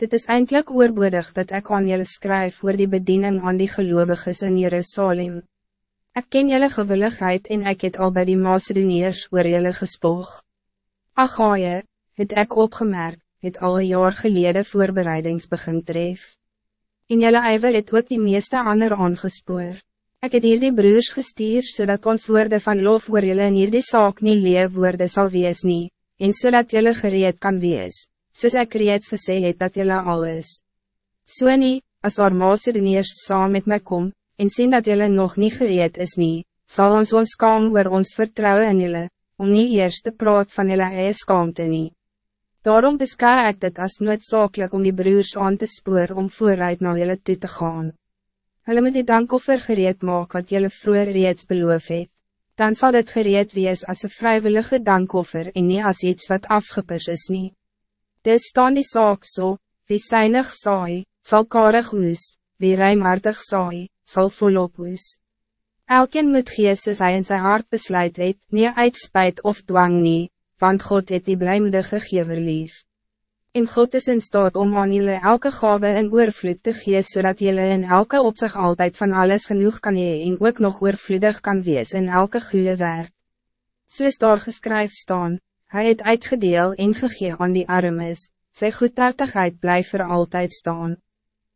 Dit is eindelijk oorbodig dat ik aan jullie schrijf voor die bediening aan die gelovigen in Jerusalem. Ik ken jullie gewilligheid en ik het al bij die Macedoniërs oor jullie gespoog. Ach je, het ek opgemerkt, het al een jaar geleden voorbereidings begin tref. In jullie ijver het ook die meeste ander aangespoor. Ik het hier die broers gestuur, zodat ons woorden van lof oor jullie in hier die saak nie leef woorde sal wees nie, en zodat jullie gereed kan wees soos ek reeds gesê het dat jylle al is. So nie, as our Macedoniërs saam met my kom, en sien dat jylle nog niet gereed is nie, sal ons ons kam oor ons vertrouwen in jylle, om nie eerst te praat van jylle eie skaamte nie. Daarom beskou ek dit as noodzakelijk om die broers aan te spoor om vooruit naar jylle toe te gaan. Hulle moet die dankoffer gereed maak wat jylle vroeger reeds beloof het. Dan zal het gereed wees als een vrijwillige dankoffer en niet als iets wat afgepers is niet. Dis staan die saak so, wie synig saai, sal karig oes, wie ruimhartig saai, sal volop oes. Elkeen moet gee soos hy in sy hart besluit het, nie uitspijt of dwang nie, want God het die blijmde gegever lief. En God is in staat om aan jullie elke gave in oorvloed te gee, zodat jullie in elke opzicht altijd van alles genoeg kan hee en ook nog oorvloedig kan wees in elke goede werk. So is daar geskryf staan, Hij het uitgedeel en gegee aan die armes, sy goedhartigheid blijft voor altijd staan.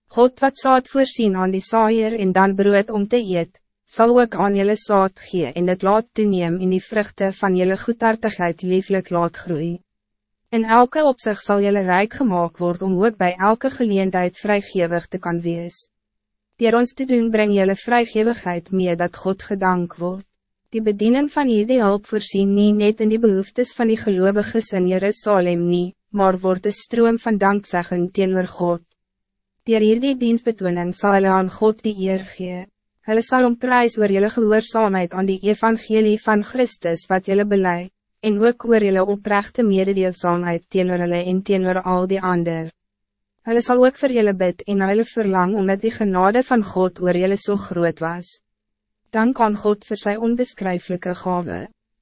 God wat saad voorzien aan die saaier en dan brood om te eet, zal ook aan jullie saad gee en het laat toeneem in die vruchten van jullie goedhartigheid lieflijk laat groeien. In elke opzicht zal jullie rijk gemaakt worden om ook bij elke geleendheid vrijgevig te kan wees. Dier ons te doen breng jullie vrijgevigheid meer dat God gedank wordt die bediening van hierdie hulp voorzien nie net in die behoeftes van die gelovigen in Jerusalem nie, maar wordt de stroom van dankzeggen teenoor God. Dier hierdie dienstbetoning sal hulle aan God die eer gee. Hulle sal om prijs oor julle gehoorzaamheid aan die evangelie van Christus wat julle belei, en ook oor julle oprechte mededeelzaamheid teenoor hulle en teenoor al die ander. Hulle sal ook vir julle bid en hulle verlang omdat die genade van God oor julle so groot was dan kan God voor zijn onbeschrijfelijke gave